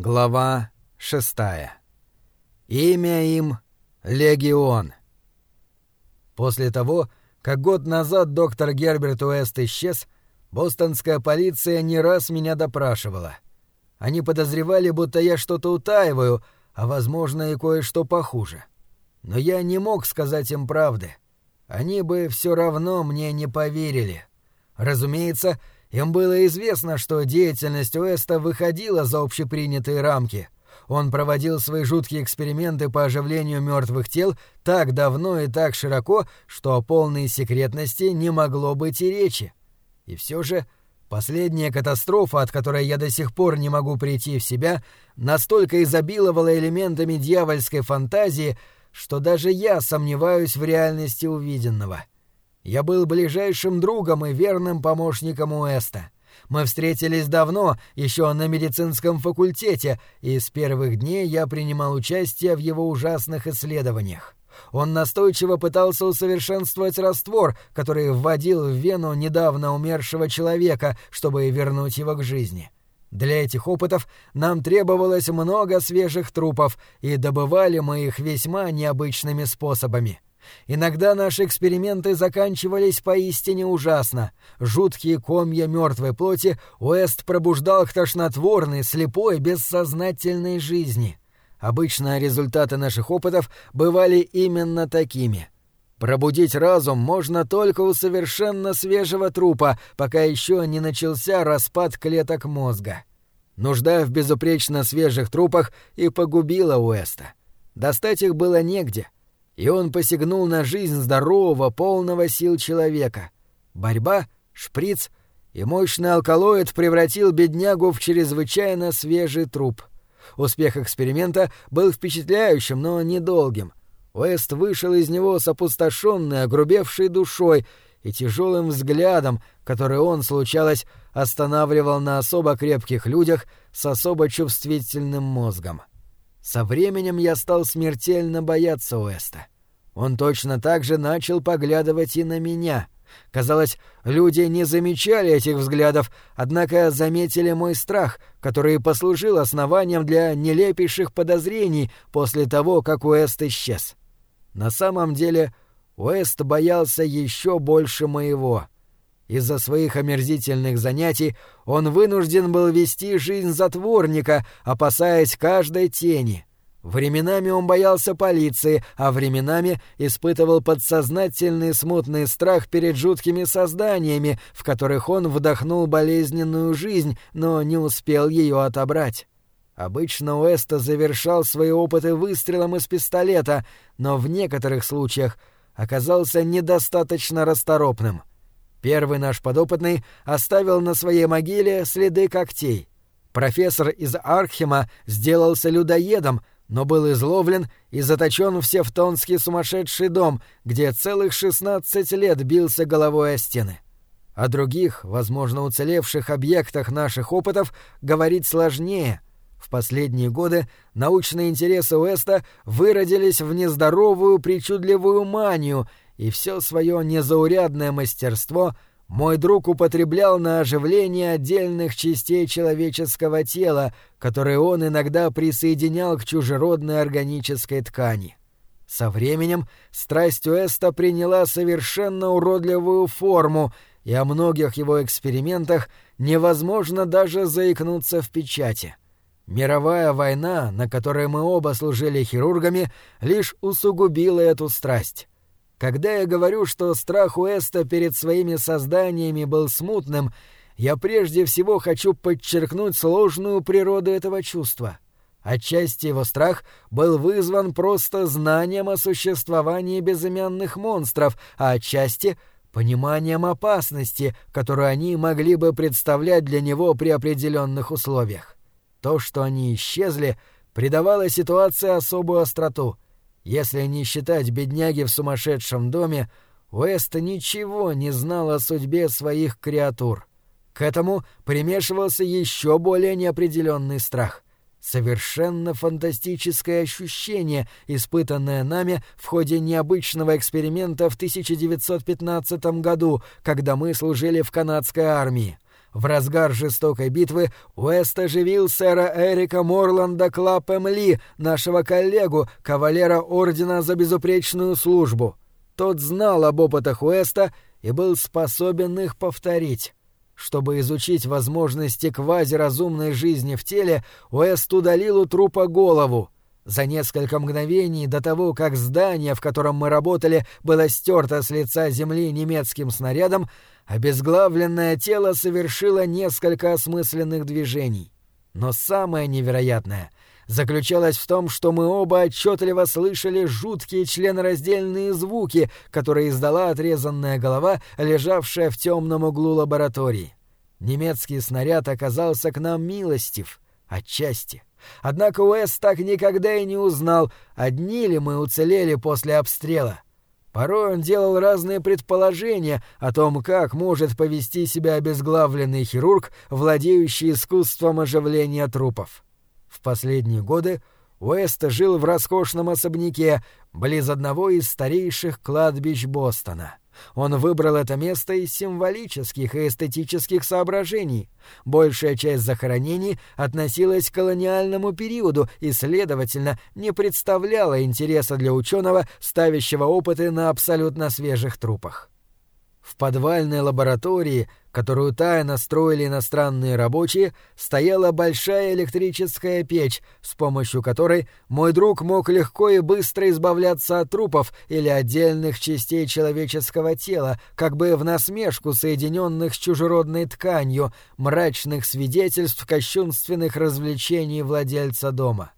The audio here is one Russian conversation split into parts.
Глава шестая. Имя им — Легион. После того, как год назад доктор Герберт Уэст исчез, бостонская полиция не раз меня допрашивала. Они подозревали, будто я что-то утаиваю, а, возможно, и кое-что похуже. Но я не мог сказать им правды. Они бы все равно мне не поверили. Разумеется, им было известно, что деятельность Уэста выходила за общепринятые рамки. Он проводил свои жуткие эксперименты по оживлению мертвых тел так давно и так широко, что о полной секретности не могло быть и речи. И все же последняя катастрофа, от которой я до сих пор не могу прийти в себя, настолько изобиловала элементами дьявольской фантазии, что даже я сомневаюсь в реальности увиденного. — я был ближайшим другом и верным помощником Уэста. Мы встретились давно, еще на медицинском факультете, и с первых дней я принимал участие в его ужасных исследованиях. Он настойчиво пытался усовершенствовать раствор, который вводил в вену недавно умершего человека, чтобы вернуть его к жизни. Для этих опытов нам требовалось много свежих трупов, и добывали мы их весьма необычными способами — Иногда наши эксперименты заканчивались поистине ужасно. Жуткие комья мертвой плоти Уэст пробуждал к тошнотворной, слепой, бессознательной жизни. Обычно результаты наших опытов бывали именно такими. Пробудить разум можно только у совершенно свежего трупа, пока еще не начался распад клеток мозга. Нужда в безупречно свежих трупах и погубила Уэста. Достать их было негде — и он посягнул на жизнь здорового, полного сил человека. Борьба, шприц и мощный алкалоид превратил беднягу в чрезвычайно свежий труп. Успех эксперимента был впечатляющим, но недолгим. Уэст вышел из него с опустошенной, огрубевшей душой и тяжелым взглядом, который он, случалось, останавливал на особо крепких людях с особо чувствительным мозгом. Со временем я стал смертельно бояться Уэста. Он точно так же начал поглядывать и на меня. Казалось, люди не замечали этих взглядов, однако заметили мой страх, который послужил основанием для нелепейших подозрений после того, как Уэст исчез. На самом деле, Уэст боялся еще больше моего — из-за своих омерзительных занятий он вынужден был вести жизнь затворника, опасаясь каждой тени. Временами он боялся полиции, а временами испытывал подсознательный смутный страх перед жуткими созданиями, в которых он вдохнул болезненную жизнь, но не успел ее отобрать. Обычно Уэста завершал свои опыты выстрелом из пистолета, но в некоторых случаях оказался недостаточно расторопным. Первый наш подопытный оставил на своей могиле следы когтей. Профессор из Архима сделался людоедом, но был изловлен и заточен в Севтонский сумасшедший дом, где целых шестнадцать лет бился головой о стены. О других, возможно, уцелевших объектах наших опытов говорить сложнее. В последние годы научные интересы Уэста выродились в нездоровую причудливую манию — и все свое незаурядное мастерство мой друг употреблял на оживление отдельных частей человеческого тела, которые он иногда присоединял к чужеродной органической ткани. Со временем страсть Уэста приняла совершенно уродливую форму, и о многих его экспериментах невозможно даже заикнуться в печати. Мировая война, на которой мы оба служили хирургами, лишь усугубила эту страсть. Когда я говорю, что страх Уэста перед своими созданиями был смутным, я прежде всего хочу подчеркнуть сложную природу этого чувства. Отчасти его страх был вызван просто знанием о существовании безымянных монстров, а отчасти — пониманием опасности, которую они могли бы представлять для него при определенных условиях. То, что они исчезли, придавало ситуации особую остроту — если не считать бедняги в сумасшедшем доме, Уэст ничего не знал о судьбе своих креатур. К этому примешивался еще более неопределенный страх. Совершенно фантастическое ощущение, испытанное нами в ходе необычного эксперимента в 1915 году, когда мы служили в канадской армии. В разгар жестокой битвы Уэст оживил сэра Эрика Морланда Клапэм Ли, нашего коллегу, кавалера Ордена за безупречную службу. Тот знал об опытах Уэста и был способен их повторить. Чтобы изучить возможности квазиразумной жизни в теле, Уэст удалил у трупа голову. За несколько мгновений до того, как здание, в котором мы работали, было стерто с лица земли немецким снарядом, обезглавленное тело совершило несколько осмысленных движений. Но самое невероятное заключалось в том, что мы оба отчетливо слышали жуткие членораздельные звуки, которые издала отрезанная голова, лежавшая в темном углу лаборатории. Немецкий снаряд оказался к нам милостив, отчасти. Однако Уэс так никогда и не узнал, одни ли мы уцелели после обстрела. Порой он делал разные предположения о том, как может повести себя обезглавленный хирург, владеющий искусством оживления трупов. В последние годы Уэст жил в роскошном особняке, близ одного из старейших кладбищ Бостона — он выбрал это место из символических и эстетических соображений. Большая часть захоронений относилась к колониальному периоду и, следовательно, не представляла интереса для ученого, ставящего опыты на абсолютно свежих трупах. В подвальной лаборатории, которую тайно строили иностранные рабочие, стояла большая электрическая печь, с помощью которой мой друг мог легко и быстро избавляться от трупов или отдельных частей человеческого тела, как бы в насмешку соединенных с чужеродной тканью, мрачных свидетельств кощунственных развлечений владельца дома. —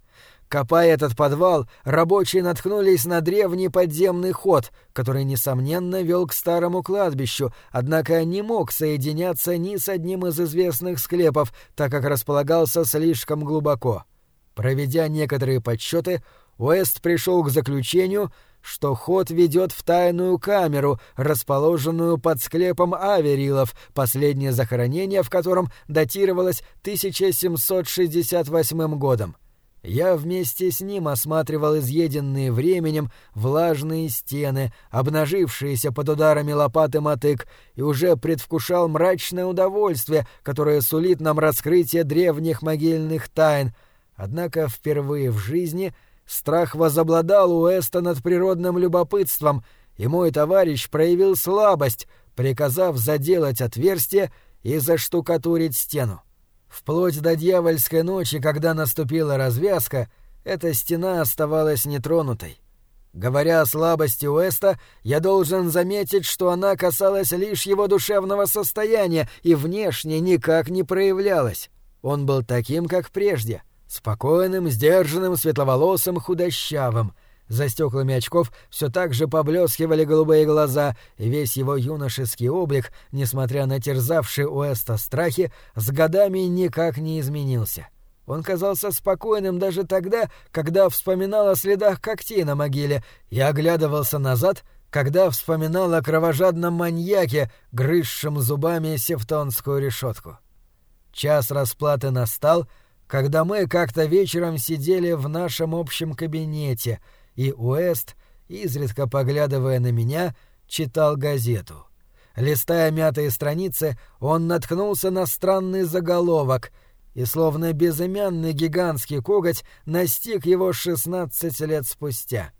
Копая этот подвал, рабочие наткнулись на древний подземный ход, который, несомненно, вел к старому кладбищу, однако не мог соединяться ни с одним из известных склепов, так как располагался слишком глубоко. Проведя некоторые подсчеты, Уэст пришел к заключению, что ход ведет в тайную камеру, расположенную под склепом Аверилов, последнее захоронение в котором датировалось 1768 годом. Я вместе с ним осматривал изъеденные временем влажные стены, обнажившиеся под ударами лопаты мотык, и уже предвкушал мрачное удовольствие, которое сулит нам раскрытие древних могильных тайн. Однако впервые в жизни страх возобладал у Эста над природным любопытством, и мой товарищ проявил слабость, приказав заделать отверстие и заштукатурить стену. Вплоть до дьявольской ночи, когда наступила развязка, эта стена оставалась нетронутой. Говоря о слабости Уэста, я должен заметить, что она касалась лишь его душевного состояния и внешне никак не проявлялась. Он был таким, как прежде, спокойным, сдержанным, светловолосым, худощавым — за стеклами очков все так же поблескивали голубые глаза, и весь его юношеский облик, несмотря на терзавшие Уэста страхи, с годами никак не изменился. Он казался спокойным даже тогда, когда вспоминал о следах когтей на могиле, и оглядывался назад, когда вспоминал о кровожадном маньяке, грызшем зубами сефтонскую решетку. Час расплаты настал, когда мы как-то вечером сидели в нашем общем кабинете — и Уэст, изредка поглядывая на меня, читал газету. Листая мятые страницы, он наткнулся на странный заголовок, и словно безымянный гигантский коготь настиг его шестнадцать лет спустя.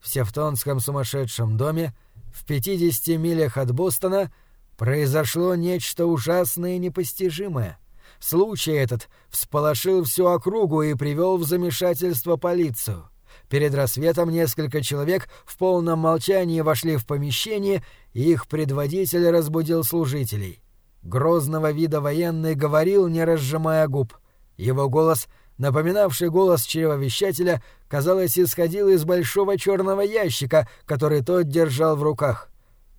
В Севтонском сумасшедшем доме, в пятидесяти милях от Бостона, произошло нечто ужасное и непостижимое. Случай этот всполошил всю округу и привел в замешательство полицию. Перед рассветом несколько человек в полном молчании вошли в помещение, и их предводитель разбудил служителей. Грозного вида военный говорил, не разжимая губ. Его голос, напоминавший голос чревовещателя, казалось, исходил из большого черного ящика, который тот держал в руках.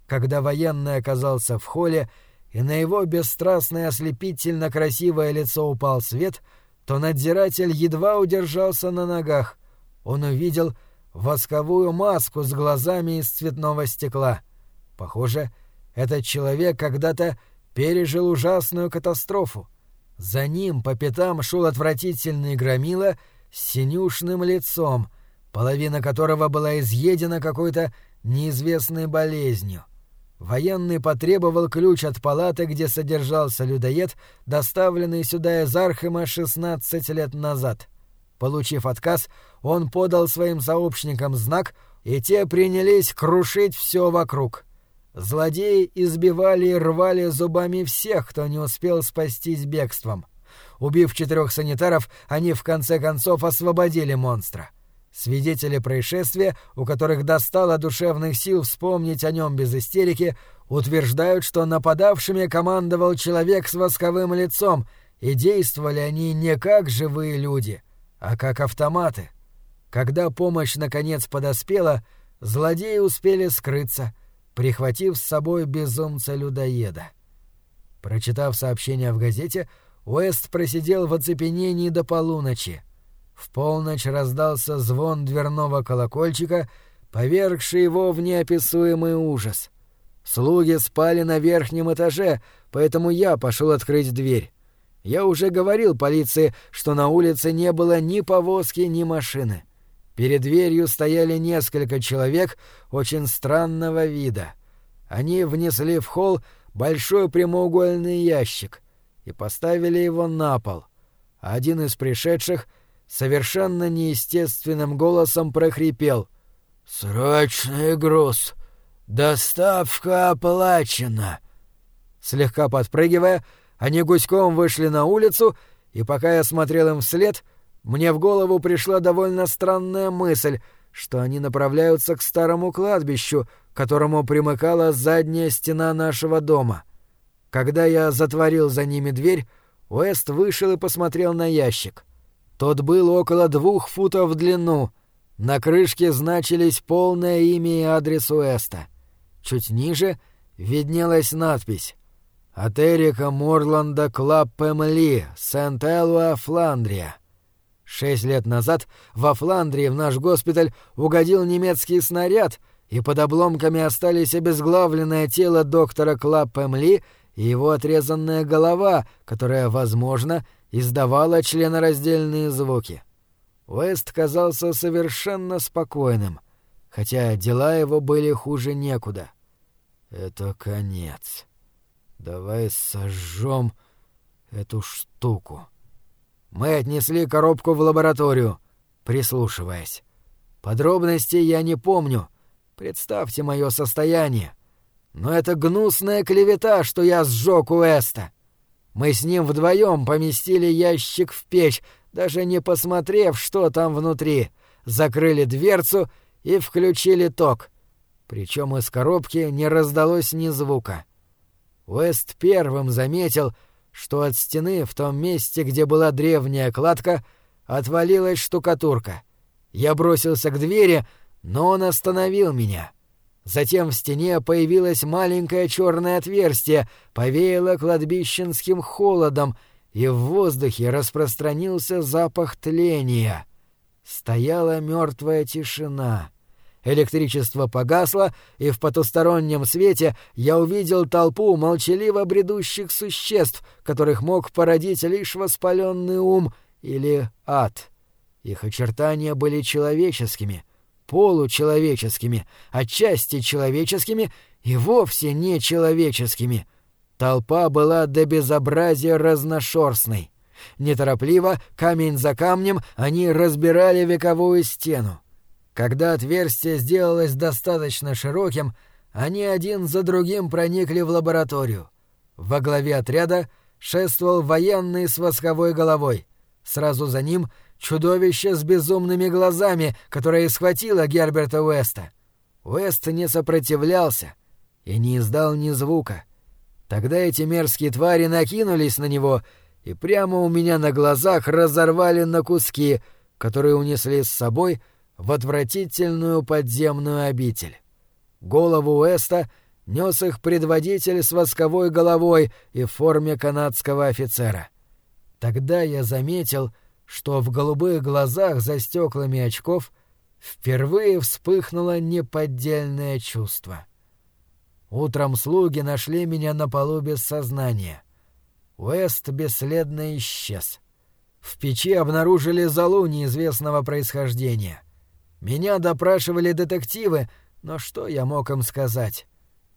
Когда военный оказался в холле, и на его бесстрастное ослепительно красивое лицо упал свет, то надзиратель едва удержался на ногах — он увидел восковую маску с глазами из цветного стекла. Похоже, этот человек когда-то пережил ужасную катастрофу. За ним по пятам шел отвратительный громила с синюшным лицом, половина которого была изъедена какой-то неизвестной болезнью. военный потребовал ключ от палаты, где содержался людоед, доставленный сюда из Архема 16 лет назад. Получив отказ, он подал своим сообщникам знак, и те принялись крушить все вокруг. Злодеи избивали и рвали зубами всех, кто не успел спастись бегством. Убив четырех санитаров, они в конце концов освободили монстра. Свидетели происшествия, у которых достало душевных сил вспомнить о нем без истерики, утверждают, что нападавшими командовал человек с восковым лицом, и действовали они не как живые люди, а как автоматы. Когда помощь наконец подоспела, злодеи успели скрыться, прихватив с собой безумца-людоеда. Прочитав сообщение в газете, Уэст просидел в оцепенении до полуночи. В полночь раздался звон дверного колокольчика, повергший его в неописуемый ужас. Слуги спали на верхнем этаже, поэтому я пошел открыть дверь. Я уже говорил полиции, что на улице не было ни повозки, ни машины. Перед дверью стояли несколько человек очень странного вида. Они внесли в холл большой прямоугольный ящик и поставили его на пол. Один из пришедших совершенно неестественным голосом прохрипел «Срочный груз! Доставка оплачена!» Слегка подпрыгивая, они гуськом вышли на улицу, и пока я смотрел им вслед, мне в голову пришла довольно странная мысль, что они направляются к старому кладбищу, которому примыкала задняя стена нашего дома. Когда я затворил за ними дверь, Уэст вышел и посмотрел на ящик. Тот был около двух футов в длину. На крышке значились полное имя и адрес Уэста. Чуть ниже виднелась надпись «От Эрика Морланда Клаппем Ли, Сент-Элуа, Фландрия». Шесть лет назад во Фландрии в наш госпиталь угодил немецкий снаряд, и под обломками остались обезглавленное тело доктора Клаппем Ли и его отрезанная голова, которая, возможно, издавала членораздельные звуки. Уэст казался совершенно спокойным, хотя дела его были хуже некуда. «Это конец. Давай сожжем эту штуку». Мы отнесли коробку в лабораторию, прислушиваясь. Подробностей я не помню. Представьте мое состояние. Но это гнусная клевета, что я сжег Уэста. Мы с ним вдвоем поместили ящик в печь, даже не посмотрев, что там внутри, закрыли дверцу и включили ток. Причем из коробки не раздалось ни звука. Уэст первым заметил, что от стены в том месте, где была древняя кладка, отвалилась штукатурка. Я бросился к двери, но он остановил меня — Затем в стене появилось маленькое черное отверстие, повеяло кладбищенским холодом, и в воздухе распространился запах тления. Стояла мертвая тишина. Электричество погасло, и в потустороннем свете я увидел толпу молчаливо бредущих существ, которых мог породить лишь воспаленный ум или ад. Их очертания были человеческими, получеловеческими, отчасти человеческими и вовсе не человеческими. Толпа была до безобразия разношерстной. Неторопливо, камень за камнем, они разбирали вековую стену. Когда отверстие сделалось достаточно широким, они один за другим проникли в лабораторию. Во главе отряда шествовал военный с восковой головой. Сразу за ним — чудовище с безумными глазами, которое схватило Герберта Уэста. Уэст не сопротивлялся и не издал ни звука. Тогда эти мерзкие твари накинулись на него и прямо у меня на глазах разорвали на куски, которые унесли с собой в отвратительную подземную обитель. Голову Уэста нес их предводитель с восковой головой и в форме канадского офицера. Тогда я заметил, что в голубых глазах за стеклами очков впервые вспыхнуло неподдельное чувство. Утром слуги нашли меня на полу без сознания. Уэст бесследно исчез. В печи обнаружили залу неизвестного происхождения. Меня допрашивали детективы, но что я мог им сказать?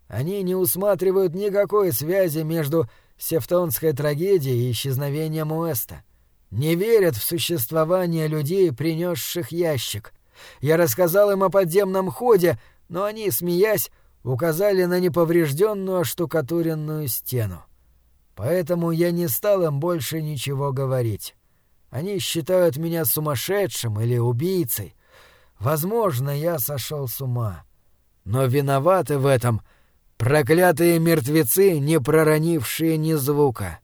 Они не усматривают никакой связи между сефтонской трагедией и исчезновением Уэста. Не верят в существование людей, принесших ящик. Я рассказал им о подземном ходе, но они, смеясь, указали на неповрежденную оштукатуренную стену. Поэтому я не стал им больше ничего говорить. Они считают меня сумасшедшим или убийцей. Возможно, я сошел с ума. Но виноваты в этом проклятые мертвецы, не проронившие ни звука.